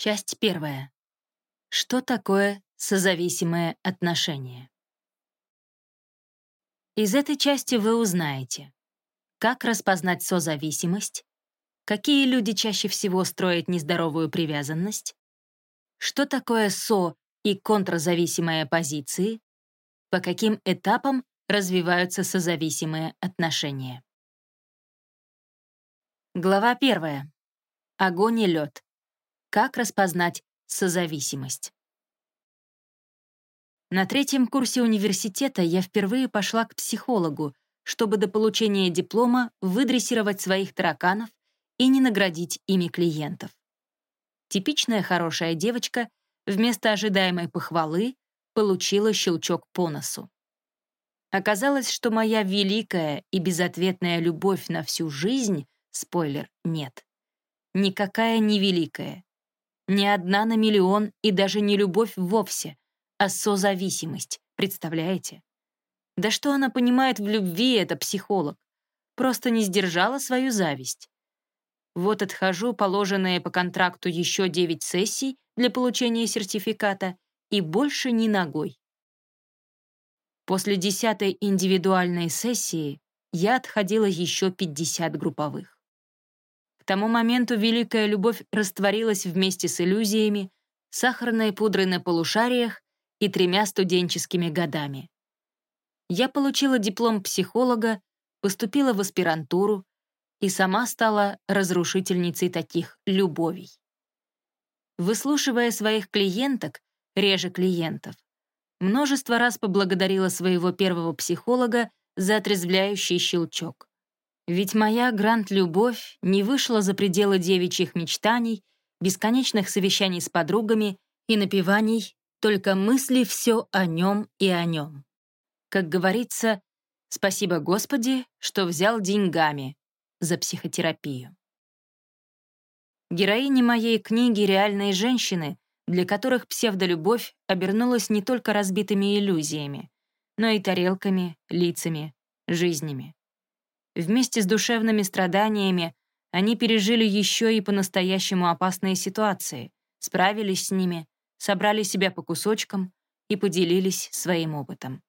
Часть первая. Что такое созависимое отношение? Из этой части вы узнаете, как распознать созависимость, какие люди чаще всего строят нездоровую привязанность, что такое со- и контрзависимые позиции, по каким этапам развиваются созависимые отношения. Глава первая. Огонь и лед. Как распознать созависимость? На третьем курсе университета я впервые пошла к психологу, чтобы до получения диплома выдрессировать своих тараканов и не наградить ими клиентов. Типичная хорошая девочка вместо ожидаемой похвалы получила щелчок по носу. Оказалось, что моя великая и безответная любовь на всю жизнь, спойлер, нет. Никакая не великая. Ни одна на миллион и даже не любовь вовсе, а созависимость, представляете? Да что она понимает в любви, это психолог? Просто не сдержала свою зависть. Вот отхожу положенные по контракту еще 9 сессий для получения сертификата и больше ни ногой. После десятой индивидуальной сессии я отходила еще 50 групповых тому моменту великая любовь растворилась вместе с иллюзиями, сахарной пудрой на полушариях и тремя студенческими годами. Я получила диплом психолога, поступила в аспирантуру и сама стала разрушительницей таких любовей. Выслушивая своих клиенток, реже клиентов, множество раз поблагодарила своего первого психолога за отрезвляющий щелчок. Ведь моя грант-любовь не вышла за пределы девичьих мечтаний, бесконечных совещаний с подругами и напеваний, только мысли все о нем и о нем. Как говорится, спасибо Господи, что взял деньгами за психотерапию. Героини моей книги «Реальные женщины», для которых псевдолюбовь обернулась не только разбитыми иллюзиями, но и тарелками, лицами, жизнями. Вместе с душевными страданиями они пережили еще и по-настоящему опасные ситуации, справились с ними, собрали себя по кусочкам и поделились своим опытом.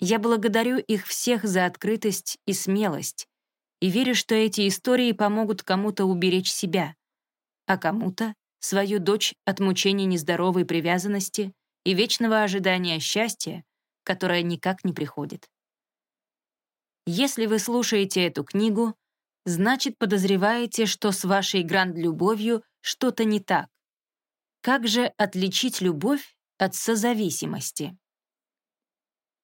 Я благодарю их всех за открытость и смелость и верю, что эти истории помогут кому-то уберечь себя, а кому-то — свою дочь от мучений нездоровой привязанности и вечного ожидания счастья, которое никак не приходит. Если вы слушаете эту книгу, значит, подозреваете, что с вашей гранд-любовью что-то не так. Как же отличить любовь от созависимости?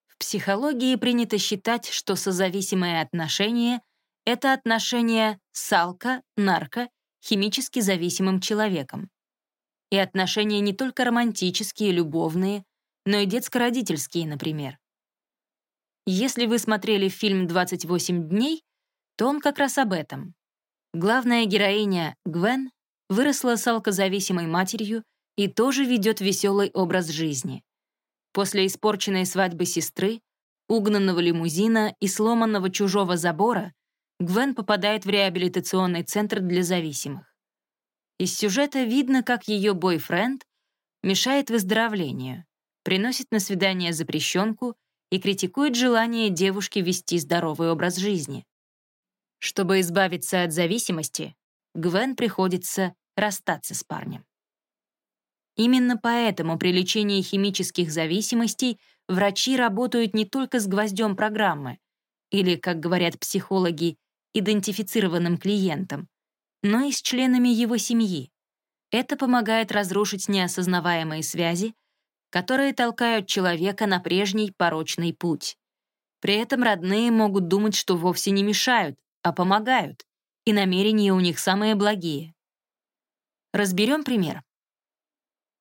В психологии принято считать, что созависимое отношение — это отношение с алко, нарко, химически зависимым человеком. И отношения не только романтические, любовные, но и детско-родительские, например. Если вы смотрели фильм «28 дней», то он как раз об этом. Главная героиня, Гвен, выросла с алкозависимой матерью и тоже ведет веселый образ жизни. После испорченной свадьбы сестры, угнанного лимузина и сломанного чужого забора Гвен попадает в реабилитационный центр для зависимых. Из сюжета видно, как ее бойфренд мешает выздоровлению, приносит на свидание запрещенку — и критикует желание девушки вести здоровый образ жизни. Чтобы избавиться от зависимости, Гвен приходится расстаться с парнем. Именно поэтому при лечении химических зависимостей врачи работают не только с гвоздем программы, или, как говорят психологи, идентифицированным клиентом, но и с членами его семьи. Это помогает разрушить неосознаваемые связи, которые толкают человека на прежний порочный путь. При этом родные могут думать, что вовсе не мешают, а помогают, и намерения у них самые благие. Разберем пример.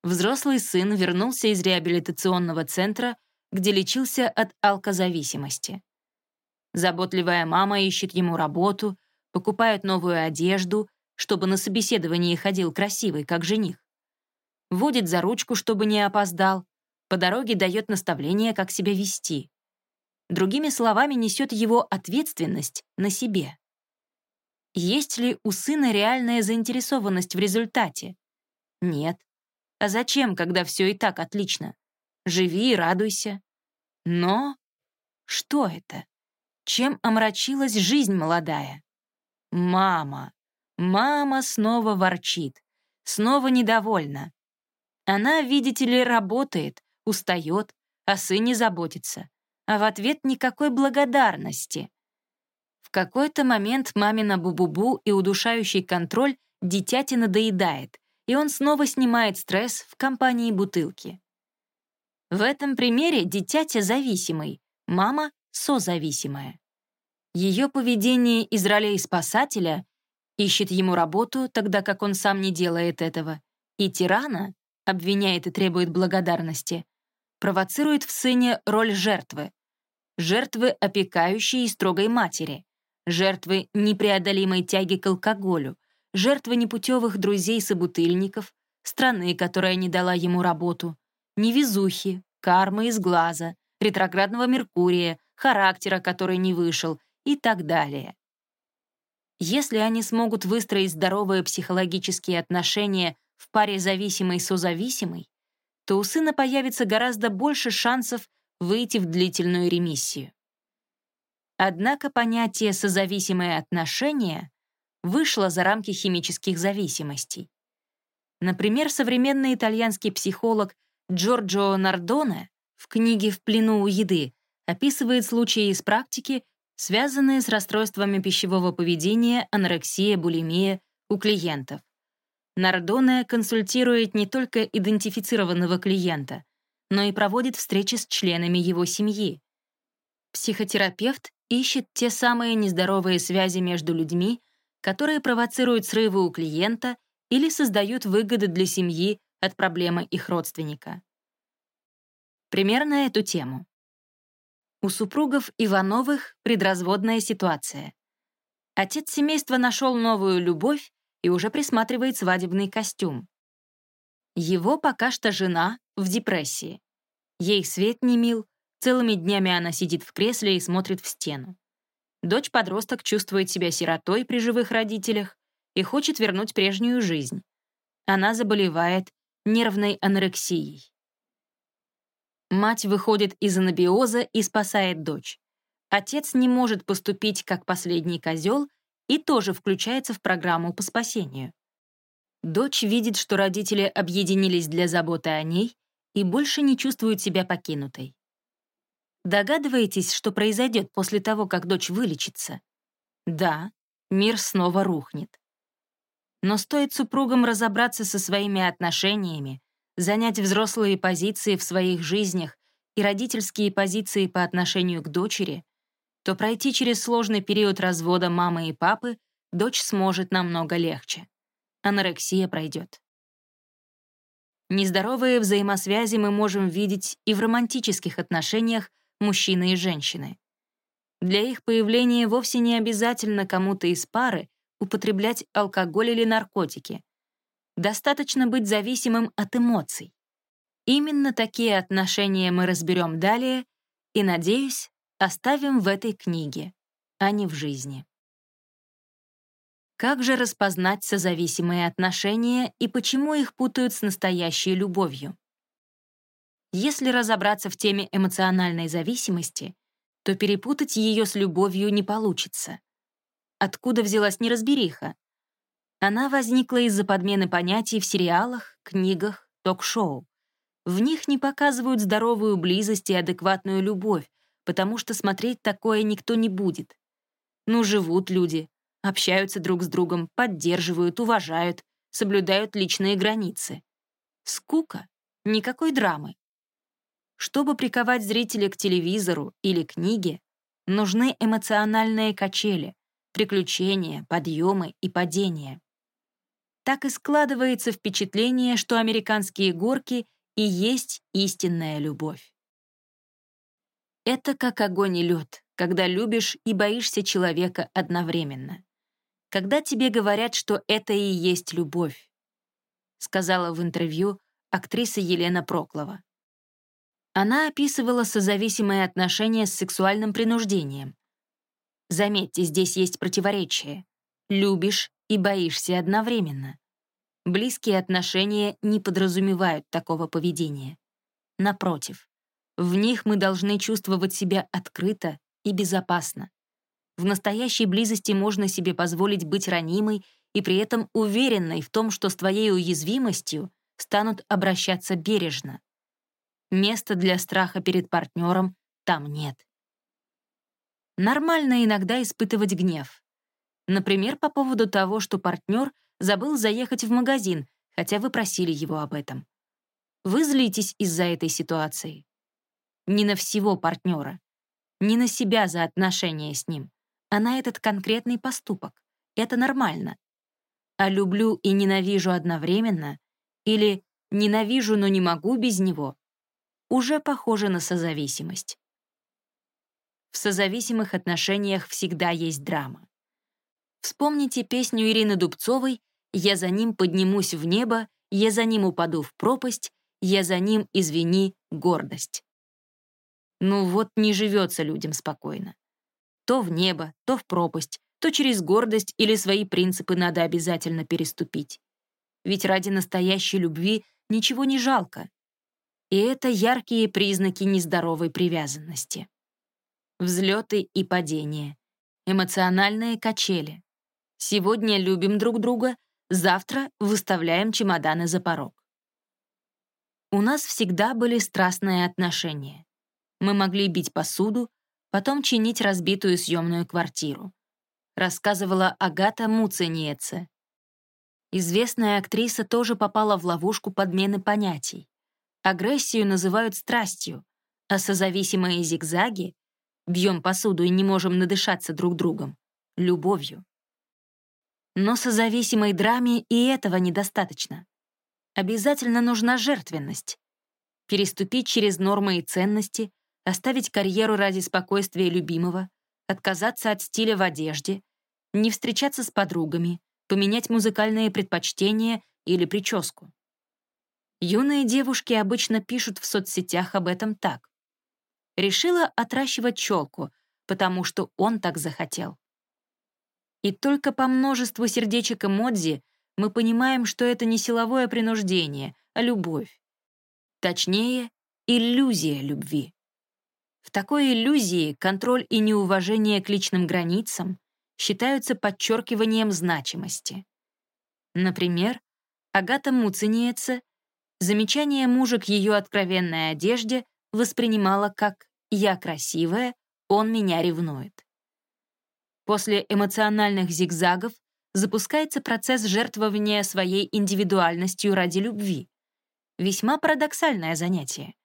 Взрослый сын вернулся из реабилитационного центра, где лечился от алкозависимости. Заботливая мама ищет ему работу, покупает новую одежду, чтобы на собеседовании ходил красивый, как жених водит за ручку, чтобы не опоздал, по дороге дает наставление, как себя вести. Другими словами, несет его ответственность на себе. Есть ли у сына реальная заинтересованность в результате? Нет. А зачем, когда все и так отлично? Живи и радуйся. Но что это? Чем омрачилась жизнь молодая? Мама. Мама снова ворчит. Снова недовольна. Она, видите ли, работает, устает, о сыне заботится. А в ответ никакой благодарности. В какой-то момент мамина бу-бу-бу и удушающий контроль дитяти надоедает, и он снова снимает стресс в компании бутылки. В этом примере дитятя зависимый, мама созависимая. Ее поведение из ролей спасателя ищет ему работу, тогда как он сам не делает этого, и тирана, обвиняет и требует благодарности, провоцирует в сыне роль жертвы, жертвы опекающей и строгой матери, жертвы непреодолимой тяги к алкоголю, жертвы непутевых друзей-собутыльников, страны, которая не дала ему работу, невезухи, кармы из глаза, ретроградного Меркурия, характера, который не вышел, и так далее. Если они смогут выстроить здоровые психологические отношения в паре зависимой-созависимой, то у сына появится гораздо больше шансов выйти в длительную ремиссию. Однако понятие «созависимые отношения» вышло за рамки химических зависимостей. Например, современный итальянский психолог Джорджо Нардоне в книге «В плену у еды» описывает случаи из практики, связанные с расстройствами пищевого поведения, анорексия, булимия у клиентов. Нардоне консультирует не только идентифицированного клиента, но и проводит встречи с членами его семьи. Психотерапевт ищет те самые нездоровые связи между людьми, которые провоцируют срывы у клиента или создают выгоды для семьи от проблемы их родственника. Пример на эту тему. У супругов Ивановых предразводная ситуация. Отец семейства нашел новую любовь и уже присматривает свадебный костюм. Его пока что жена в депрессии. Ей свет не мил, целыми днями она сидит в кресле и смотрит в стену. Дочь-подросток чувствует себя сиротой при живых родителях и хочет вернуть прежнюю жизнь. Она заболевает нервной анорексией. Мать выходит из анабиоза и спасает дочь. Отец не может поступить как последний козел и тоже включается в программу по спасению. Дочь видит, что родители объединились для заботы о ней и больше не чувствует себя покинутой. Догадываетесь, что произойдет после того, как дочь вылечится? Да, мир снова рухнет. Но стоит супругам разобраться со своими отношениями, занять взрослые позиции в своих жизнях и родительские позиции по отношению к дочери, то пройти через сложный период развода мамы и папы дочь сможет намного легче. Анорексия пройдет. Нездоровые взаимосвязи мы можем видеть и в романтических отношениях мужчины и женщины. Для их появления вовсе не обязательно кому-то из пары употреблять алкоголь или наркотики. Достаточно быть зависимым от эмоций. Именно такие отношения мы разберем далее и, надеюсь, оставим в этой книге, а не в жизни. Как же распознать созависимые отношения и почему их путают с настоящей любовью? Если разобраться в теме эмоциональной зависимости, то перепутать ее с любовью не получится. Откуда взялась неразбериха? Она возникла из-за подмены понятий в сериалах, книгах, ток-шоу. В них не показывают здоровую близость и адекватную любовь, потому что смотреть такое никто не будет. Ну, живут люди, общаются друг с другом, поддерживают, уважают, соблюдают личные границы. Скука, никакой драмы. Чтобы приковать зрителя к телевизору или книге, нужны эмоциональные качели, приключения, подъемы и падения. Так и складывается впечатление, что американские горки и есть истинная любовь. Это как огонь и лед, когда любишь и боишься человека одновременно. Когда тебе говорят, что это и есть любовь, сказала в интервью актриса Елена Проклова. Она описывала созависимые отношения с сексуальным принуждением. Заметьте, здесь есть противоречие. Любишь и боишься одновременно. Близкие отношения не подразумевают такого поведения. Напротив, в них мы должны чувствовать себя открыто и безопасно. В настоящей близости можно себе позволить быть ранимой и при этом уверенной в том, что с твоей уязвимостью станут обращаться бережно. Места для страха перед партнером там нет. Нормально иногда испытывать гнев. Например, по поводу того, что партнер забыл заехать в магазин, хотя вы просили его об этом. Вы злитесь из-за этой ситуации. Не на всего партнера, не на себя за отношения с ним, а на этот конкретный поступок. Это нормально. А люблю и ненавижу одновременно или ненавижу, но не могу без него уже похоже на созависимость. В созависимых отношениях всегда есть драма. Вспомните песню Ирины Дубцовой «Я за ним поднимусь в небо, я за ним упаду в пропасть, я за ним, извини, гордость». Ну вот не живется людям спокойно. То в небо, то в пропасть, то через гордость или свои принципы надо обязательно переступить. Ведь ради настоящей любви ничего не жалко. И это яркие признаки нездоровой привязанности. Взлеты и падения, эмоциональные качели. Сегодня любим друг друга, завтра выставляем чемоданы за порог. У нас всегда были страстные отношения. Мы могли бить посуду, потом чинить разбитую съемную квартиру. Рассказывала Агата Муцениеце. Известная актриса тоже попала в ловушку подмены понятий. Агрессию называют страстью, а созависимые зигзаги бьем посуду и не можем надышаться друг другом — любовью. Но созависимой драме и этого недостаточно. Обязательно нужна жертвенность. Переступить через нормы и ценности, оставить карьеру ради спокойствия любимого, отказаться от стиля в одежде, не встречаться с подругами, поменять музыкальные предпочтения или прическу. Юные девушки обычно пишут в соцсетях об этом так. Решила отращивать челку, потому что он так захотел. И только по множеству сердечек эмодзи мы понимаем, что это не силовое принуждение, а любовь. Точнее, иллюзия любви. В такой иллюзии контроль и неуважение к личным границам считаются подчеркиванием значимости. Например, Агата Муцениеце Замечание мужа к ее откровенной одежде воспринимала как «я красивая, он меня ревнует». После эмоциональных зигзагов запускается процесс жертвования своей индивидуальностью ради любви. Весьма парадоксальное занятие.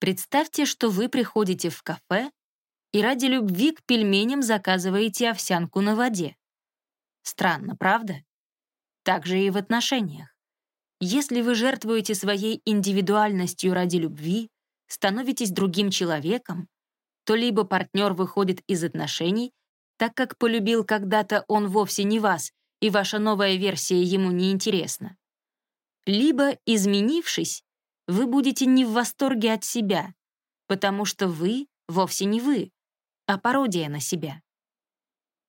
Представьте, что вы приходите в кафе и ради любви к пельменям заказываете овсянку на воде. Странно, правда? Так же и в отношениях. Если вы жертвуете своей индивидуальностью ради любви, становитесь другим человеком, то либо партнер выходит из отношений, так как полюбил когда-то он вовсе не вас, и ваша новая версия ему не интересна. Либо, изменившись, вы будете не в восторге от себя, потому что вы вовсе не вы, а пародия на себя.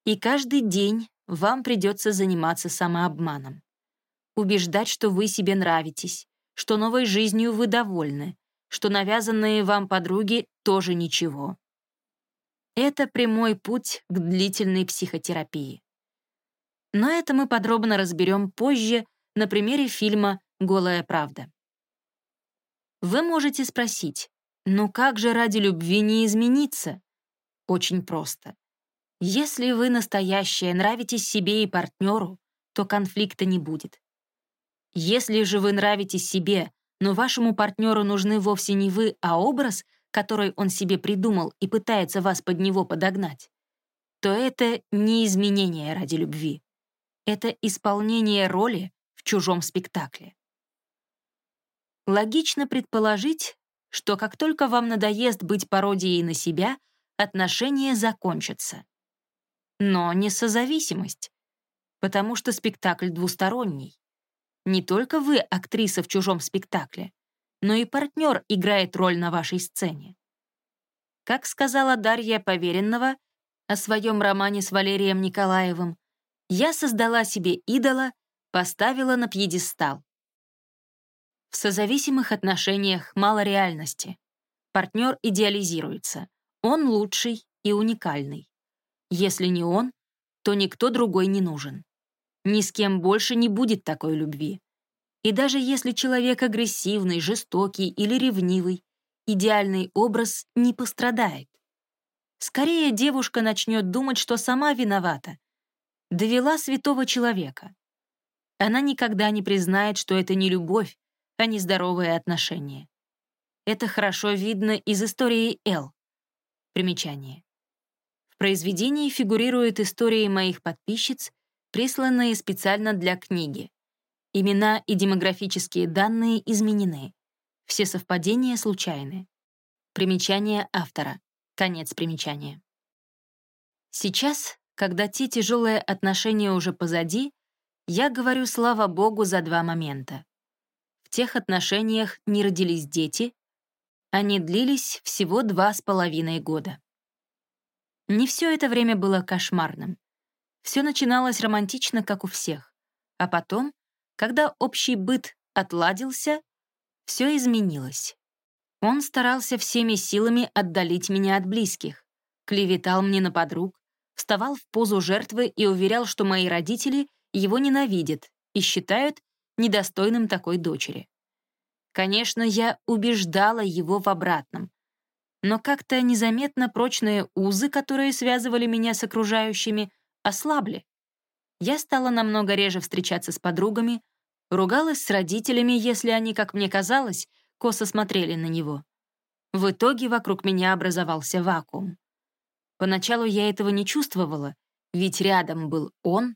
И каждый день вам придется заниматься самообманом убеждать, что вы себе нравитесь, что новой жизнью вы довольны, что навязанные вам подруги тоже ничего. Это прямой путь к длительной психотерапии. Но это мы подробно разберем позже на примере фильма «Голая правда». Вы можете спросить, ну как же ради любви не измениться? Очень просто. Если вы настоящая, нравитесь себе и партнеру, то конфликта не будет. Если же вы нравитесь себе, но вашему партнеру нужны вовсе не вы, а образ, который он себе придумал и пытается вас под него подогнать, то это не изменение ради любви. Это исполнение роли в чужом спектакле. Логично предположить, что как только вам надоест быть пародией на себя, отношения закончатся. Но не созависимость, потому что спектакль двусторонний. Не только вы актриса в чужом спектакле, но и партнер играет роль на вашей сцене. Как сказала Дарья Поверенного о своем романе с Валерием Николаевым, «Я создала себе идола, поставила на пьедестал. В созависимых отношениях мало реальности. Партнер идеализируется. Он лучший и уникальный. Если не он, то никто другой не нужен. Ни с кем больше не будет такой любви. И даже если человек агрессивный, жестокий или ревнивый, идеальный образ не пострадает. Скорее девушка начнет думать, что сама виновата. Довела святого человека. Она никогда не признает, что это не любовь, а не здоровые отношения. Это хорошо видно из истории Эл. Примечание. В произведении фигурируют истории моих подписчиц, присланные специально для книги. Имена и демографические данные изменены. Все совпадения случайны. Примечание автора. Конец примечания. Сейчас, когда те тяжелые отношения уже позади, я говорю слава Богу за два момента. В тех отношениях не родились дети, они длились всего два с половиной года. Не все это время было кошмарным. Все начиналось романтично, как у всех. А потом, когда общий быт отладился, все изменилось. Он старался всеми силами отдалить меня от близких, клеветал мне на подруг, вставал в позу жертвы и уверял, что мои родители его ненавидят и считают недостойным такой дочери. Конечно, я убеждала его в обратном. Но как-то незаметно прочные узы, которые связывали меня с окружающими, ослабли. Я стала намного реже встречаться с подругами, ругалась с родителями, если они, как мне казалось, косо смотрели на него. В итоге вокруг меня образовался вакуум. Поначалу я этого не чувствовала, ведь рядом был он,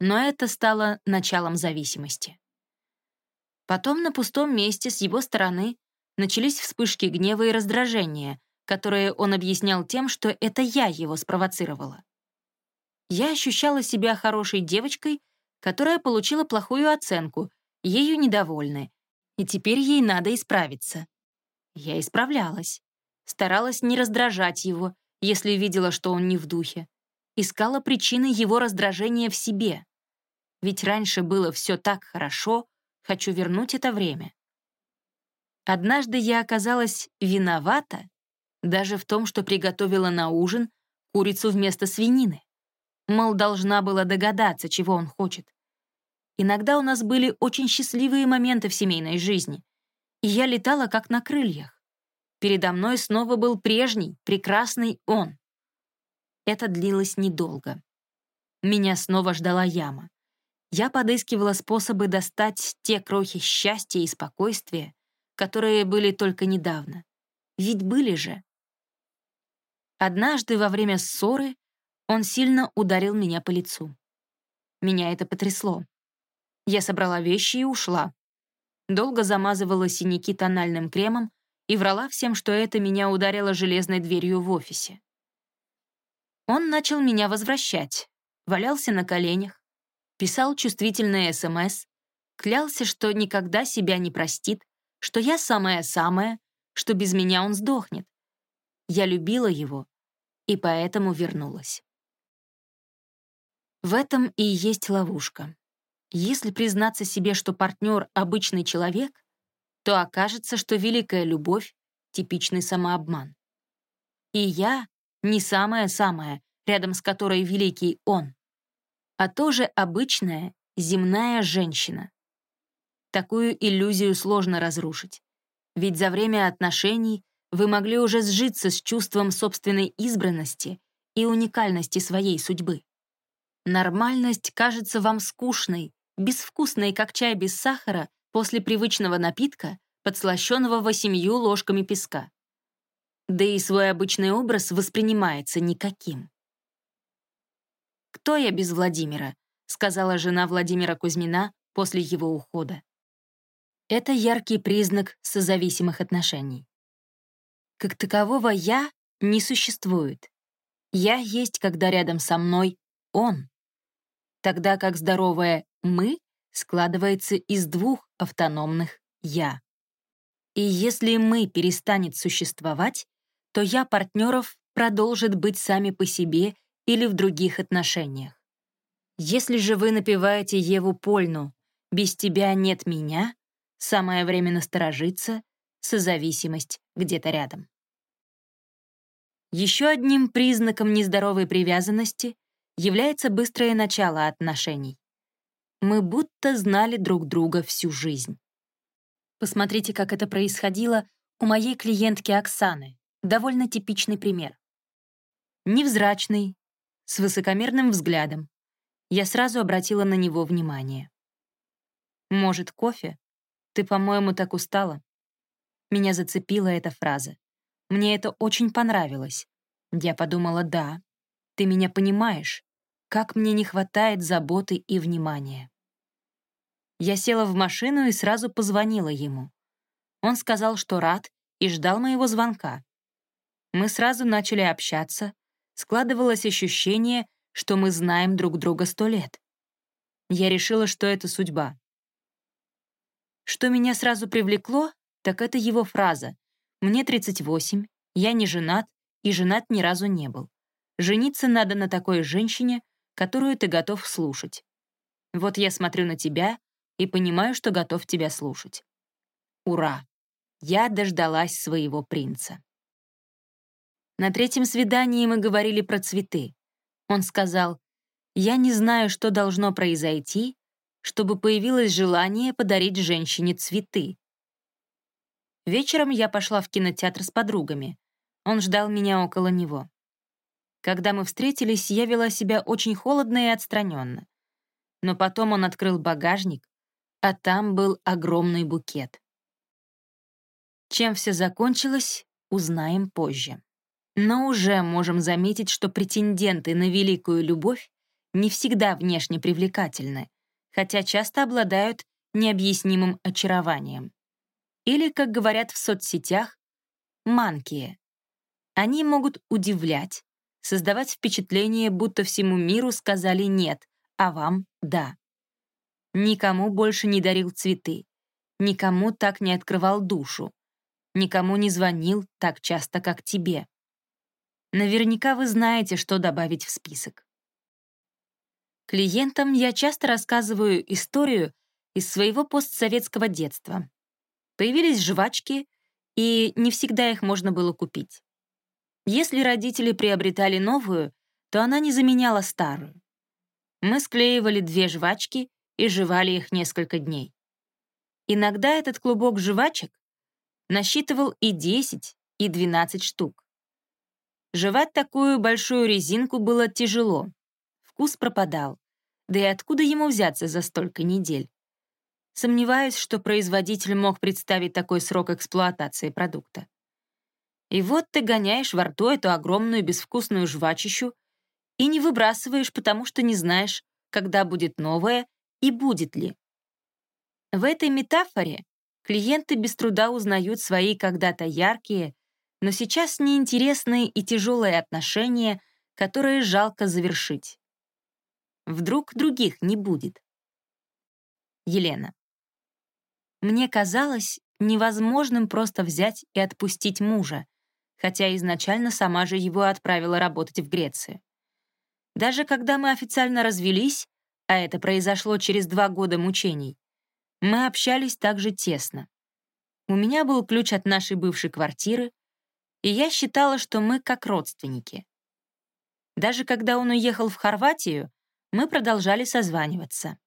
но это стало началом зависимости. Потом на пустом месте с его стороны начались вспышки гнева и раздражения, которые он объяснял тем, что это я его спровоцировала. Я ощущала себя хорошей девочкой, которая получила плохую оценку, ею недовольны, и теперь ей надо исправиться. Я исправлялась. Старалась не раздражать его, если видела, что он не в духе. Искала причины его раздражения в себе. Ведь раньше было все так хорошо, хочу вернуть это время. Однажды я оказалась виновата даже в том, что приготовила на ужин курицу вместо свинины. Мол, должна была догадаться, чего он хочет. Иногда у нас были очень счастливые моменты в семейной жизни, и я летала как на крыльях. Передо мной снова был прежний, прекрасный он. Это длилось недолго. Меня снова ждала яма. Я подыскивала способы достать те крохи счастья и спокойствия, которые были только недавно. Ведь были же. Однажды во время ссоры он сильно ударил меня по лицу. Меня это потрясло. Я собрала вещи и ушла. Долго замазывала синяки тональным кремом и врала всем, что это меня ударило железной дверью в офисе. Он начал меня возвращать, валялся на коленях, писал чувствительные СМС, клялся, что никогда себя не простит, что я самая-самая, что без меня он сдохнет. Я любила его, и поэтому вернулась. В этом и есть ловушка. Если признаться себе, что партнер — обычный человек, то окажется, что великая любовь — типичный самообман. И я не самая-самая, рядом с которой великий он а тоже обычная земная женщина. Такую иллюзию сложно разрушить. Ведь за время отношений вы могли уже сжиться с чувством собственной избранности и уникальности своей судьбы. Нормальность кажется вам скучной, безвкусной, как чай без сахара после привычного напитка, подслащенного восемью ложками песка. Да и свой обычный образ воспринимается никаким. «Кто я без Владимира?» — сказала жена Владимира Кузьмина после его ухода. Это яркий признак созависимых отношений. Как такового «я» не существует. «Я» есть, когда рядом со мной «он». Тогда как здоровое «мы» складывается из двух автономных «я». И если «мы» перестанет существовать, то «я» партнеров продолжит быть сами по себе или в других отношениях. Если же вы напеваете Еву Польну «Без тебя нет меня», самое время насторожиться, созависимость где-то рядом. Еще одним признаком нездоровой привязанности является быстрое начало отношений. Мы будто знали друг друга всю жизнь. Посмотрите, как это происходило у моей клиентки Оксаны. Довольно типичный пример. Невзрачный, с высокомерным взглядом. Я сразу обратила на него внимание. «Может, кофе? Ты, по-моему, так устала?» Меня зацепила эта фраза. Мне это очень понравилось. Я подумала, да, ты меня понимаешь, как мне не хватает заботы и внимания. Я села в машину и сразу позвонила ему. Он сказал, что рад, и ждал моего звонка. Мы сразу начали общаться, складывалось ощущение, что мы знаем друг друга сто лет. Я решила, что это судьба. Что меня сразу привлекло, так это его фраза «Мне 38, я не женат и женат ни разу не был. Жениться надо на такой женщине, которую ты готов слушать. Вот я смотрю на тебя и понимаю, что готов тебя слушать. Ура! Я дождалась своего принца. На третьем свидании мы говорили про цветы. Он сказал, «Я не знаю, что должно произойти, чтобы появилось желание подарить женщине цветы. Вечером я пошла в кинотеатр с подругами. Он ждал меня около него. Когда мы встретились, я вела себя очень холодно и отстраненно. Но потом он открыл багажник, а там был огромный букет. Чем все закончилось, узнаем позже. Но уже можем заметить, что претенденты на великую любовь не всегда внешне привлекательны, хотя часто обладают необъяснимым очарованием или, как говорят в соцсетях, манкие. Они могут удивлять, создавать впечатление, будто всему миру сказали «нет», а вам «да». Никому больше не дарил цветы, никому так не открывал душу, никому не звонил так часто, как тебе. Наверняка вы знаете, что добавить в список. Клиентам я часто рассказываю историю из своего постсоветского детства. Появились жвачки, и не всегда их можно было купить. Если родители приобретали новую, то она не заменяла старую. Мы склеивали две жвачки и жевали их несколько дней. Иногда этот клубок жвачек насчитывал и 10, и 12 штук. Жевать такую большую резинку было тяжело. Вкус пропадал. Да и откуда ему взяться за столько недель? Сомневаюсь, что производитель мог представить такой срок эксплуатации продукта. И вот ты гоняешь во рту эту огромную безвкусную жвачищу и не выбрасываешь, потому что не знаешь, когда будет новое и будет ли. В этой метафоре клиенты без труда узнают свои когда-то яркие, но сейчас неинтересные и тяжелые отношения, которые жалко завершить. Вдруг других не будет. Елена. Мне казалось невозможным просто взять и отпустить мужа, хотя изначально сама же его отправила работать в Грецию. Даже когда мы официально развелись, а это произошло через два года мучений, мы общались также тесно. У меня был ключ от нашей бывшей квартиры, и я считала, что мы как родственники. Даже когда он уехал в Хорватию, мы продолжали созваниваться.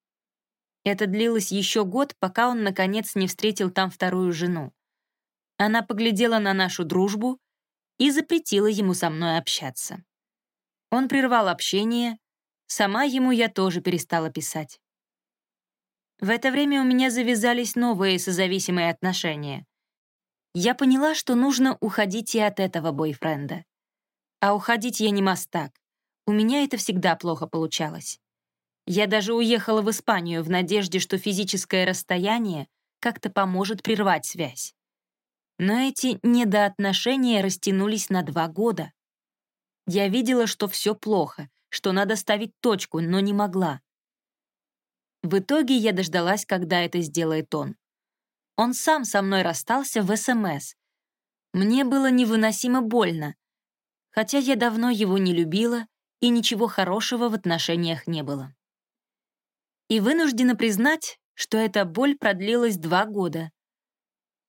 Это длилось еще год, пока он, наконец, не встретил там вторую жену. Она поглядела на нашу дружбу и запретила ему со мной общаться. Он прервал общение, сама ему я тоже перестала писать. В это время у меня завязались новые созависимые отношения. Я поняла, что нужно уходить и от этого бойфренда. А уходить я не мастак. У меня это всегда плохо получалось. Я даже уехала в Испанию в надежде, что физическое расстояние как-то поможет прервать связь. Но эти недоотношения растянулись на два года. Я видела, что все плохо, что надо ставить точку, но не могла. В итоге я дождалась, когда это сделает он. Он сам со мной расстался в СМС. Мне было невыносимо больно, хотя я давно его не любила и ничего хорошего в отношениях не было. И вынуждена признать, что эта боль продлилась два года.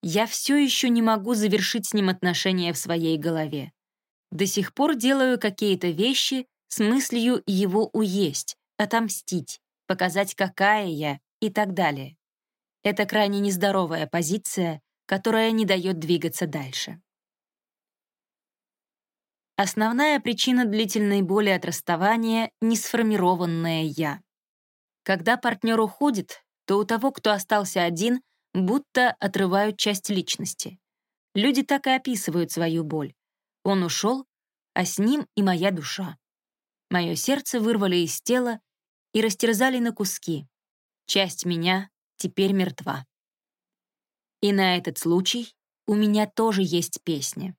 Я все еще не могу завершить с ним отношения в своей голове. До сих пор делаю какие-то вещи с мыслью его уесть, отомстить, показать, какая я и так далее. Это крайне нездоровая позиция, которая не дает двигаться дальше. Основная причина длительной боли от расставания — несформированное «я». Когда партнер уходит, то у того, кто остался один, будто отрывают часть личности. Люди так и описывают свою боль. Он ушел, а с ним и моя душа. Мое сердце вырвали из тела и растерзали на куски. Часть меня теперь мертва. И на этот случай у меня тоже есть песня.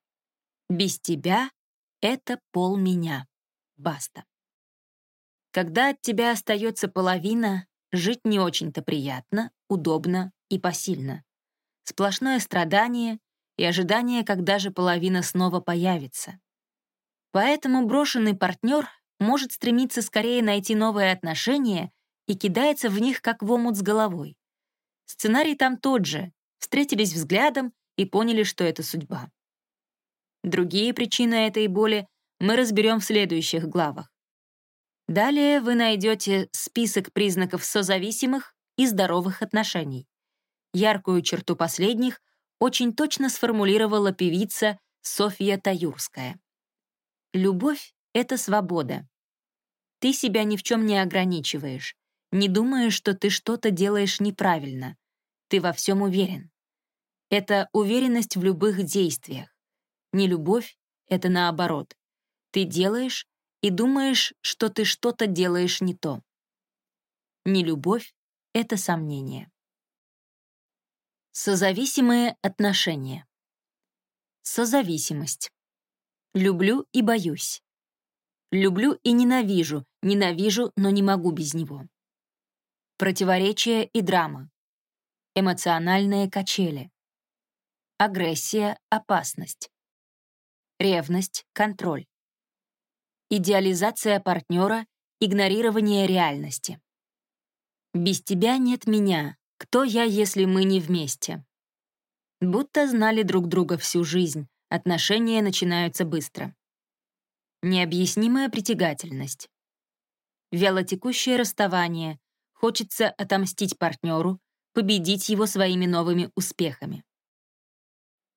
«Без тебя — это пол меня». Баста. Когда от тебя остается половина, жить не очень-то приятно, удобно и посильно. Сплошное страдание и ожидание, когда же половина снова появится. Поэтому брошенный партнер может стремиться скорее найти новые отношения и кидается в них как в омут с головой. Сценарий там тот же. Встретились взглядом и поняли, что это судьба. Другие причины этой боли мы разберем в следующих главах. Далее вы найдете список признаков созависимых и здоровых отношений. Яркую черту последних очень точно сформулировала певица Софья Таюрская. Любовь — это свобода. Ты себя ни в чем не ограничиваешь, не думаешь, что ты что-то делаешь неправильно. Ты во всем уверен. Это уверенность в любых действиях. Не любовь — это наоборот. Ты делаешь и думаешь, что ты что-то делаешь не то. Не любовь — это сомнение. Созависимые отношения. Созависимость. Люблю и боюсь. Люблю и ненавижу, ненавижу, но не могу без него. Противоречие и драма. Эмоциональные качели. Агрессия, опасность. Ревность, контроль. Идеализация партнера, игнорирование реальности. Без тебя нет меня. Кто я, если мы не вместе? Будто знали друг друга всю жизнь, Отношения начинаются быстро. Необъяснимая притягательность. Вялотекущее расставание. Хочется отомстить партнеру, победить его своими новыми успехами.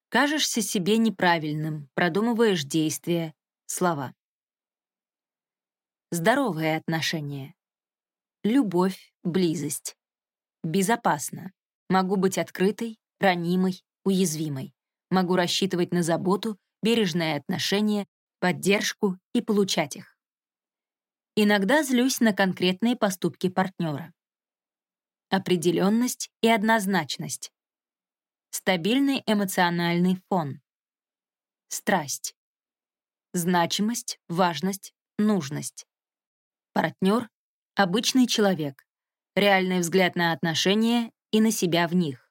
Кажешься себе неправильным, продумываешь действия, слова. Здоровые отношения. Любовь, близость. Безопасно. Могу быть открытой, ранимой, уязвимой могу рассчитывать на заботу, бережное отношение, поддержку и получать их. Иногда злюсь на конкретные поступки партнера. Определенность и однозначность. Стабильный эмоциональный фон. Страсть. Значимость, важность, нужность. Партнер — обычный человек. Реальный взгляд на отношения и на себя в них.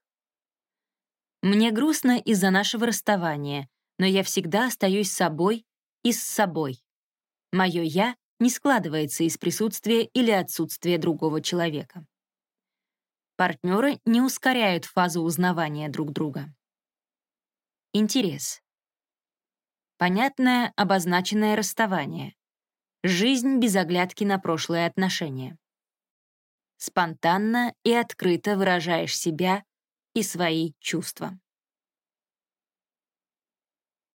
Мне грустно из-за нашего расставания, но я всегда остаюсь собой и с собой. Мое «я» не складывается из присутствия или отсутствия другого человека. Партнеры не ускоряют фазу узнавания друг друга. Интерес. Понятное, обозначенное расставание. Жизнь без оглядки на прошлые отношения. Спонтанно и открыто выражаешь себя и свои чувства.